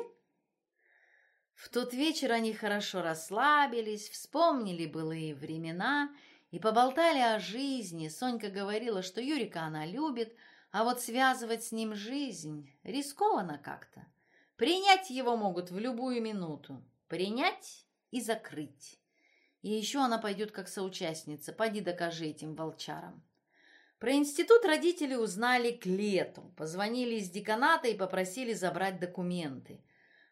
в тот вечер они хорошо расслабились, вспомнили былые времена и поболтали о жизни. Сонька говорила, что Юрика она любит, а вот связывать с ним жизнь рискованно как-то. Принять его могут в любую минуту. Принять и закрыть. И еще она пойдет как соучастница. Поди докажи этим волчарам. Про институт родители узнали к лету. Позвонили из деканата и попросили забрать документы.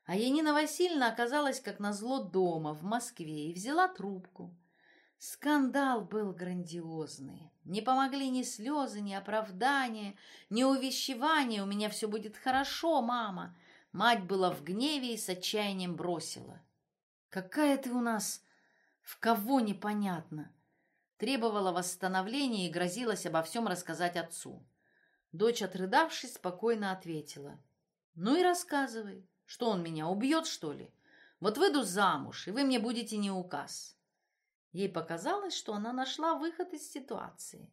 А Янина Васильевна оказалась, как назло, дома, в Москве, и взяла трубку. Скандал был грандиозный. Не помогли ни слезы, ни оправдания, ни увещевания. «У меня все будет хорошо, мама!» Мать была в гневе и с отчаянием бросила. «Какая ты у нас... В кого непонятно?» Требовала восстановления и грозилась обо всем рассказать отцу. Дочь, отрыдавшись, спокойно ответила. «Ну и рассказывай. Что он меня убьет, что ли? Вот выйду замуж, и вы мне будете не указ. Ей показалось, что она нашла выход из ситуации.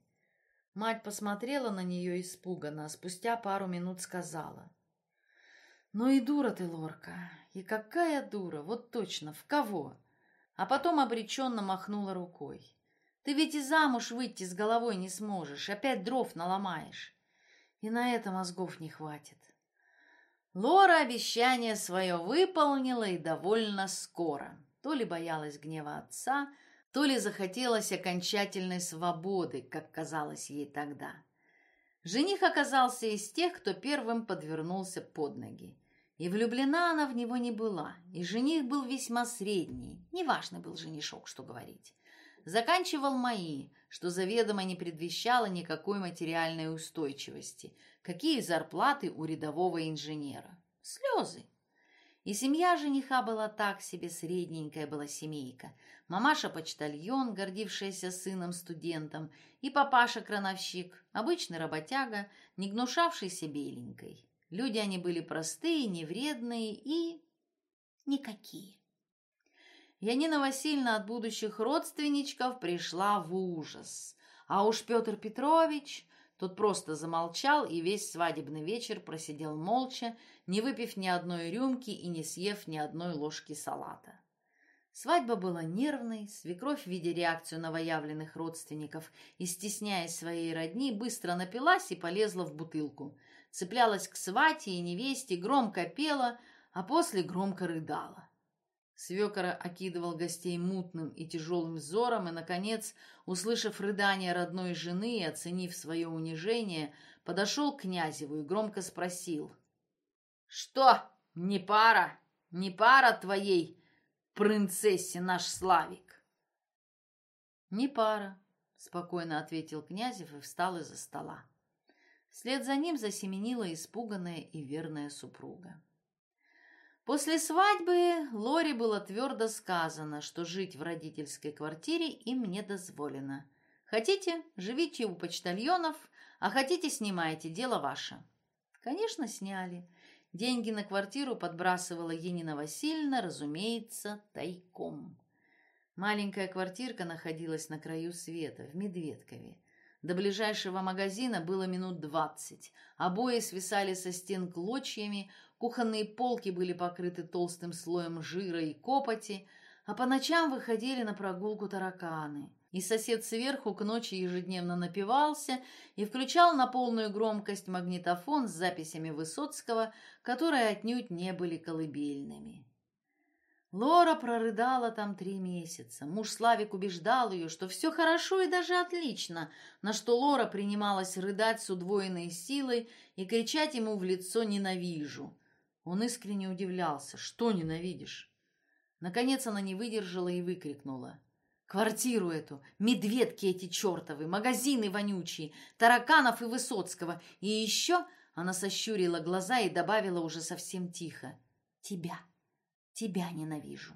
Мать посмотрела на нее испуганно, а спустя пару минут сказала. «Ну и дура ты, Лорка, и какая дура, вот точно, в кого?» А потом обреченно махнула рукой. «Ты ведь и замуж выйти с головой не сможешь, опять дров наломаешь. И на это мозгов не хватит. Лора обещание свое выполнила и довольно скоро. То ли боялась гнева отца, то ли захотелось окончательной свободы, как казалось ей тогда. Жених оказался из тех, кто первым подвернулся под ноги. И влюблена она в него не была, и жених был весьма средний, неважно был женишок, что говорить. Заканчивал мои, что заведомо не предвещало никакой материальной устойчивости, Какие зарплаты у рядового инженера? Слезы. И семья жениха была так себе, средненькая была семейка. Мамаша-почтальон, гордившаяся сыном-студентом, и папаша-крановщик, обычный работяга, не гнушавшийся беленькой. Люди они были простые, невредные и... никакие. Янина Васильевна от будущих родственничков пришла в ужас. А уж Петр Петрович, тот просто замолчал и весь свадебный вечер просидел молча, не выпив ни одной рюмки и не съев ни одной ложки салата. Свадьба была нервной, свекровь, видя реакцию новоявленных родственников и стесняясь своей родни, быстро напилась и полезла в бутылку. Цеплялась к свате и невесте, громко пела, а после громко рыдала. Свекора окидывал гостей мутным и тяжелым взором и, наконец, услышав рыдание родной жены и оценив свое унижение, подошел к князеву и громко спросил. «Что, не пара? Не пара твоей?» принцессе наш Славик. Не пара, спокойно ответил Князев и встал из-за стола. Вслед за ним засеменила испуганная и верная супруга. После свадьбы Лоре было твердо сказано, что жить в родительской квартире им не дозволено. Хотите, живите у почтальонов, а хотите, снимайте, дело ваше. Конечно, сняли. Деньги на квартиру подбрасывала Енина Васильевна, разумеется, тайком. Маленькая квартирка находилась на краю света, в Медведкове. До ближайшего магазина было минут двадцать. Обои свисали со стен клочьями, кухонные полки были покрыты толстым слоем жира и копоти, а по ночам выходили на прогулку тараканы и сосед сверху к ночи ежедневно напивался и включал на полную громкость магнитофон с записями Высоцкого, которые отнюдь не были колыбельными. Лора прорыдала там три месяца. Муж Славик убеждал ее, что все хорошо и даже отлично, на что Лора принималась рыдать с удвоенной силой и кричать ему в лицо «ненавижу». Он искренне удивлялся. «Что ненавидишь?» Наконец она не выдержала и выкрикнула. Квартиру эту, медведки эти чертовы, магазины вонючие, тараканов и Высоцкого. И еще она сощурила глаза и добавила уже совсем тихо. Тебя, тебя ненавижу.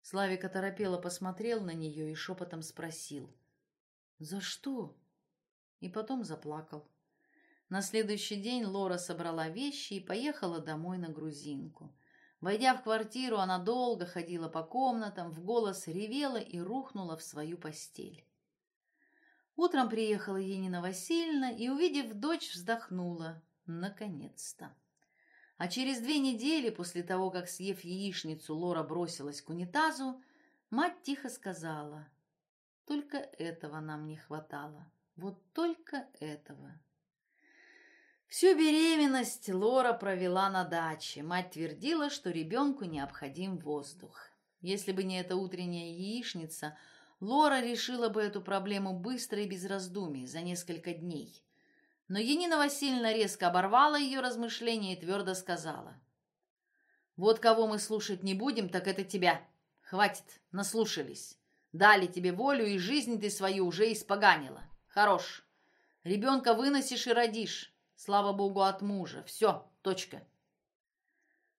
Славик оторопело посмотрел на нее и шепотом спросил. «За что?» И потом заплакал. На следующий день Лора собрала вещи и поехала домой на грузинку. Войдя в квартиру, она долго ходила по комнатам, в голос ревела и рухнула в свою постель. Утром приехала Енина Васильевна и, увидев дочь, вздохнула. Наконец-то! А через две недели после того, как, съев яичницу, Лора бросилась к унитазу, мать тихо сказала, «Только этого нам не хватало, вот только этого». Всю беременность Лора провела на даче. Мать твердила, что ребенку необходим воздух. Если бы не эта утренняя яичница, Лора решила бы эту проблему быстро и без раздумий, за несколько дней. Но Енина Васильевна резко оборвала ее размышления и твердо сказала. «Вот кого мы слушать не будем, так это тебя. Хватит, наслушались. Дали тебе волю, и жизнь ты свою уже испоганила. Хорош. Ребенка выносишь и родишь. Слава богу, от мужа. Все, точка.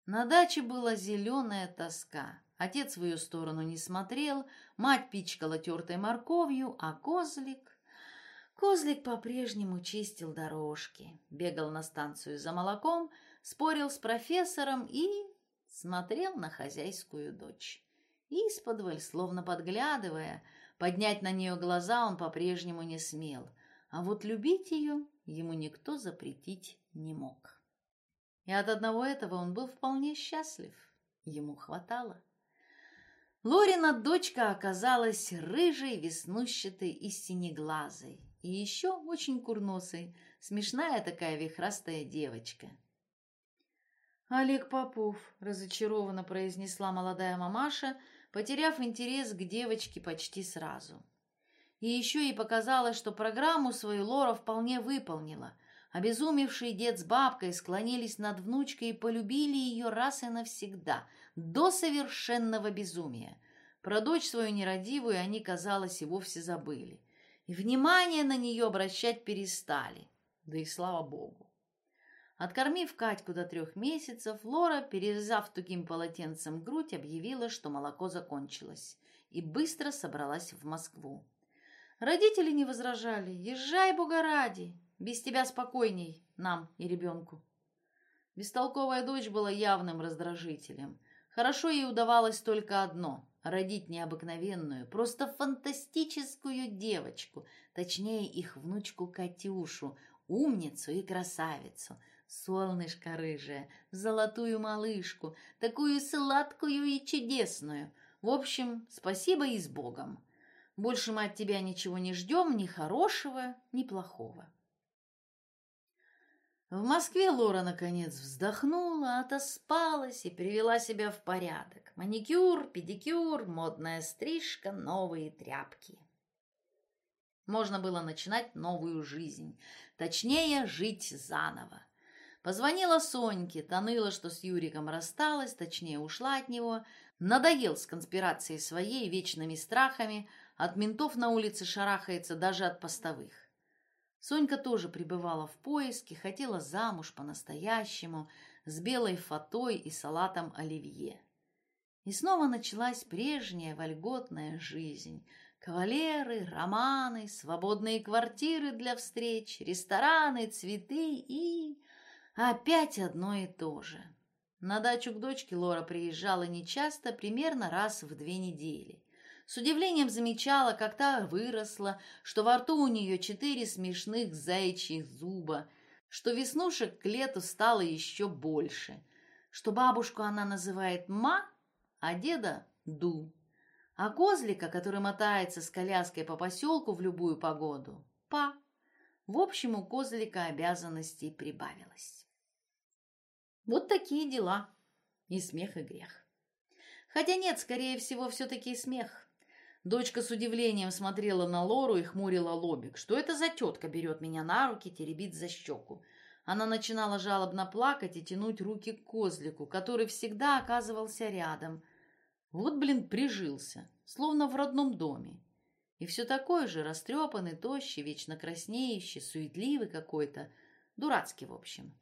На даче была зеленая тоска. Отец в ее сторону не смотрел, мать пичкала тертой морковью, а козлик... Козлик по-прежнему чистил дорожки, бегал на станцию за молоком, спорил с профессором и смотрел на хозяйскую дочь. Исподволь, словно подглядывая, поднять на нее глаза он по-прежнему не смел, а вот любить ее ему никто запретить не мог. И от одного этого он был вполне счастлив. Ему хватало. Лорина дочка оказалась рыжей, веснущатой и синеглазой, и еще очень курносой, смешная такая вихрастая девочка. «Олег Попов», — разочарованно произнесла молодая мамаша, потеряв интерес к девочке почти сразу. И еще ей показалось, что программу свою Лора вполне выполнила. Обезумевший дед с бабкой склонились над внучкой и полюбили ее раз и навсегда, до совершенного безумия. Про дочь свою нерадивую они, казалось, и вовсе забыли. И внимание на нее обращать перестали. Да и слава богу. Откормив Катьку до трех месяцев, Лора, перевязав тугим полотенцем грудь, объявила, что молоко закончилось, и быстро собралась в Москву. Родители не возражали. Езжай, Бога ради. Без тебя спокойней нам и ребенку. Бестолковая дочь была явным раздражителем. Хорошо ей удавалось только одно – родить необыкновенную, просто фантастическую девочку, точнее их внучку Катюшу, умницу и красавицу, солнышко рыжее, золотую малышку, такую сладкую и чудесную. В общем, спасибо и с Богом. Больше мы от тебя ничего не ждем, ни хорошего, ни плохого. В Москве Лора, наконец, вздохнула, отоспалась и привела себя в порядок. Маникюр, педикюр, модная стрижка, новые тряпки. Можно было начинать новую жизнь. Точнее, жить заново. Позвонила Соньке, тоныла, что с Юриком рассталась, точнее, ушла от него. Надоел с конспирацией своей, вечными страхами. От ментов на улице шарахается даже от постовых. Сонька тоже пребывала в поиске, хотела замуж по-настоящему, с белой фатой и салатом оливье. И снова началась прежняя вольготная жизнь. Кавалеры, романы, свободные квартиры для встреч, рестораны, цветы и... Опять одно и то же. На дачу к дочке Лора приезжала нечасто, примерно раз в две недели. С удивлением замечала, как та выросла, что во рту у нее четыре смешных заячьих зуба, что веснушек к лету стало еще больше, что бабушку она называет «ма», а деда «ду», а козлика, который мотается с коляской по поселку в любую погоду, «па». В общем, у козлика обязанностей прибавилось. Вот такие дела. И смех, и грех. Хотя нет, скорее всего, все-таки смех. Дочка с удивлением смотрела на Лору и хмурила лобик. Что это за тетка берет меня на руки, теребит за щеку? Она начинала жалобно плакать и тянуть руки к козлику, который всегда оказывался рядом. Вот, блин, прижился, словно в родном доме. И все такой же, растрепанный, тощий, вечно краснеющий, суетливый какой-то, дурацкий в общем.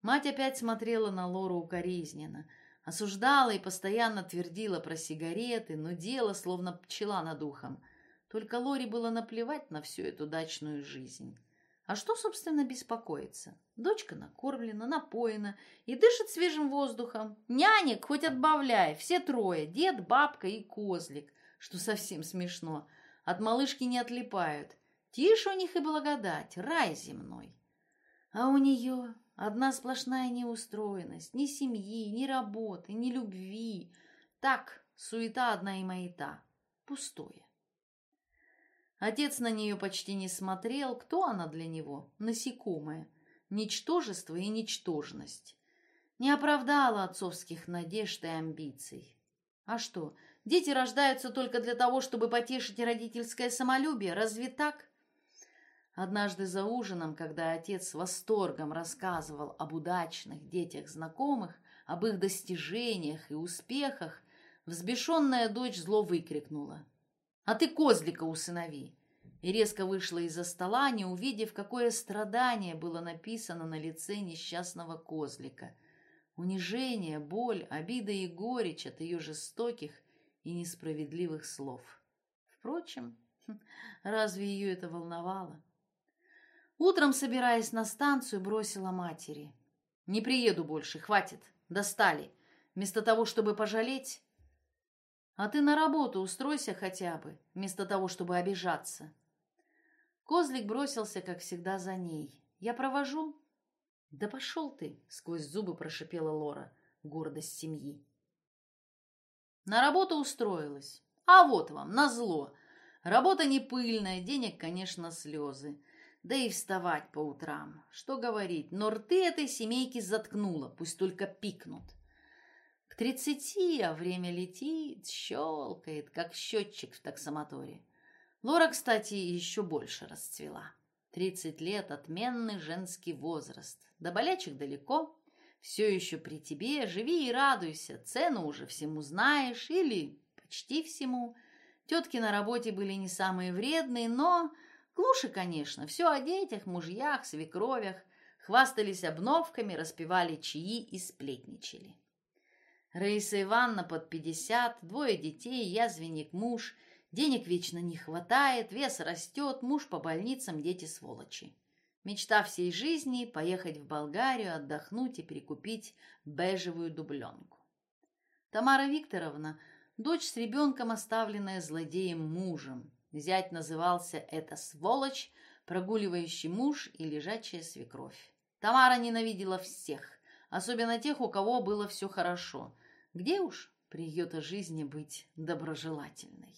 Мать опять смотрела на Лору укоризненно – Осуждала и постоянно твердила про сигареты, но дело словно пчела над ухом. Только Лоре было наплевать на всю эту дачную жизнь. А что, собственно, беспокоиться? Дочка накормлена, напоена и дышит свежим воздухом. Нянек хоть отбавляй, все трое, дед, бабка и козлик, что совсем смешно. От малышки не отлипают. Тише у них и благодать, рай земной. А у нее Одна сплошная неустроенность, ни семьи, ни работы, ни любви. Так, суета одна и маята. Пустое. Отец на нее почти не смотрел. Кто она для него? Насекомое. Ничтожество и ничтожность. Не оправдала отцовских надежд и амбиций. А что, дети рождаются только для того, чтобы потешить родительское самолюбие? Разве так? Однажды за ужином, когда отец с восторгом рассказывал об удачных детях знакомых, об их достижениях и успехах, взбешенная дочь зло выкрикнула. «А ты козлика усынови!» и резко вышла из-за стола, не увидев, какое страдание было написано на лице несчастного козлика. Унижение, боль, обида и горечь от ее жестоких и несправедливых слов. Впрочем, разве ее это волновало? Утром, собираясь на станцию, бросила матери. «Не приеду больше, хватит, достали. Вместо того, чтобы пожалеть...» «А ты на работу устройся хотя бы, вместо того, чтобы обижаться». Козлик бросился, как всегда, за ней. «Я провожу?» «Да пошел ты!» — сквозь зубы прошипела Лора. Гордость семьи. На работу устроилась. А вот вам, назло. Работа не пыльная, денег, конечно, слезы да и вставать по утрам. Что говорить, но рты этой семейки заткнуло, пусть только пикнут. К тридцати, а время летит, щелкает, как счетчик в таксомоторе. Лора, кстати, еще больше расцвела. Тридцать лет — отменный женский возраст. До болячек далеко. Все еще при тебе, живи и радуйся. Цену уже всему знаешь или почти всему. Тетки на работе были не самые вредные, но Клуши, конечно, все о детях, мужьях, свекровях, хвастались обновками, распевали чаи и сплетничали. Раиса Ивановна под пятьдесят, двое детей, язвенник муж, денег вечно не хватает, вес растет, муж по больницам, дети сволочи. Мечта всей жизни – поехать в Болгарию, отдохнуть и перекупить бежевую дубленку. Тамара Викторовна – дочь с ребенком, оставленная злодеем мужем. Зять назывался «это сволочь», прогуливающий муж и лежачая свекровь. Тамара ненавидела всех, особенно тех, у кого было все хорошо. Где уж при ее-то жизни быть доброжелательной?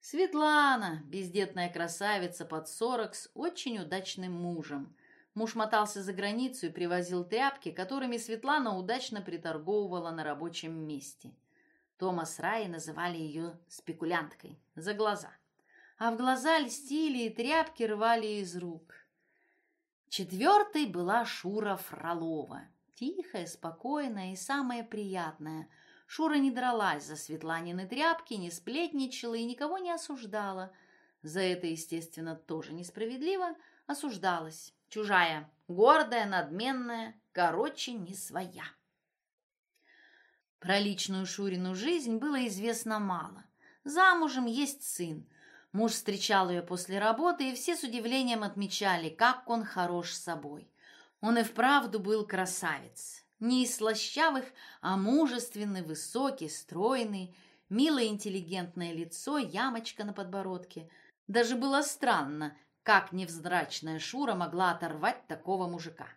Светлана, бездетная красавица под сорок, с очень удачным мужем. Муж мотался за границу и привозил тряпки, которыми Светлана удачно приторговывала на рабочем месте. Тома с Раей называли ее спекулянткой за глаза. А в глаза льстили и тряпки рвали из рук. Четвертой была Шура Фролова. Тихая, спокойная и самая приятная – Шура не дралась за Светланины тряпки, не сплетничала и никого не осуждала. За это, естественно, тоже несправедливо осуждалась. Чужая, гордая, надменная, короче, не своя. Про личную Шурину жизнь было известно мало. Замужем есть сын. Муж встречал ее после работы, и все с удивлением отмечали, как он хорош собой. Он и вправду был красавец. Не из слащавых, а мужественный, высокий, стройный, милое интеллигентное лицо, ямочка на подбородке. Даже было странно, как невзрачная Шура могла оторвать такого мужика.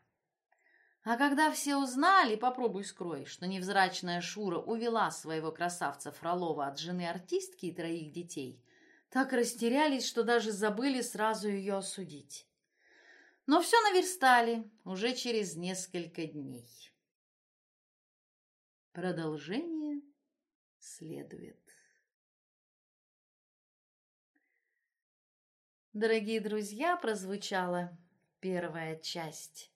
А когда все узнали, попробуй скрой, что невзрачная Шура увела своего красавца Фролова от жены артистки и троих детей, так растерялись, что даже забыли сразу ее осудить. Но все наверстали уже через несколько дней. Продолжение следует. Дорогие друзья, прозвучала первая часть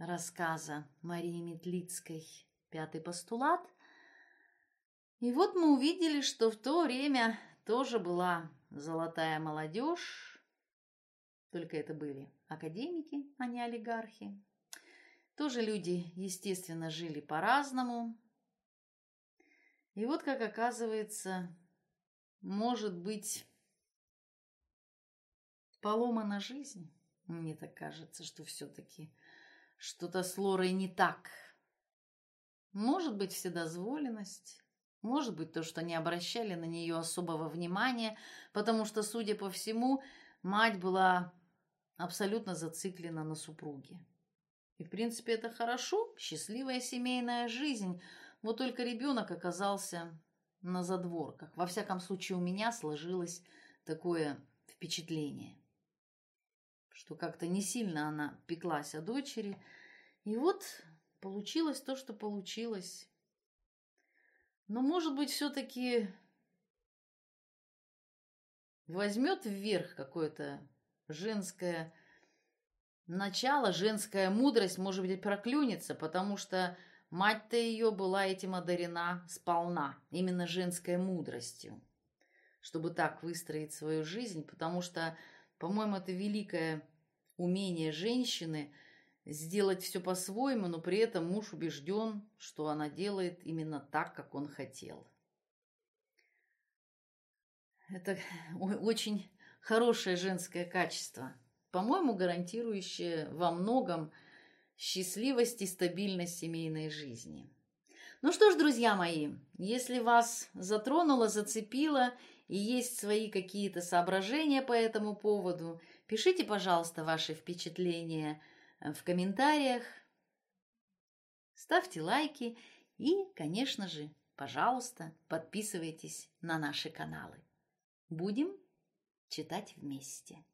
рассказа Марии Метлицкой «Пятый постулат». И вот мы увидели, что в то время тоже была золотая молодежь, только это были академики, а не олигархи. Тоже люди, естественно, жили по-разному. И вот, как оказывается, может быть поломана жизнь. Мне так кажется, что все-таки что-то с Лорой не так. Может быть, вседозволенность, может быть, то, что не обращали на нее особого внимания, потому что, судя по всему, мать была абсолютно зациклена на супруге. И, в принципе, это хорошо, счастливая семейная жизнь. Вот только ребенок оказался на задворках. Во всяком случае, у меня сложилось такое впечатление, что как-то не сильно она пеклась о дочери. И вот получилось то, что получилось. Но, может быть, все-таки возьмет вверх какое-то женское Начало женская мудрость, может быть, проклюнется, потому что мать-то ее была этим одарена сполна, именно женской мудростью, чтобы так выстроить свою жизнь, потому что, по-моему, это великое умение женщины сделать все по-своему, но при этом муж убежден, что она делает именно так, как он хотел. Это очень хорошее женское качество – по-моему, гарантирующее во многом счастливость и стабильность семейной жизни. Ну что ж, друзья мои, если вас затронуло, зацепило и есть свои какие-то соображения по этому поводу, пишите, пожалуйста, ваши впечатления э, в комментариях, ставьте лайки и, конечно же, пожалуйста, подписывайтесь на наши каналы. Будем читать вместе.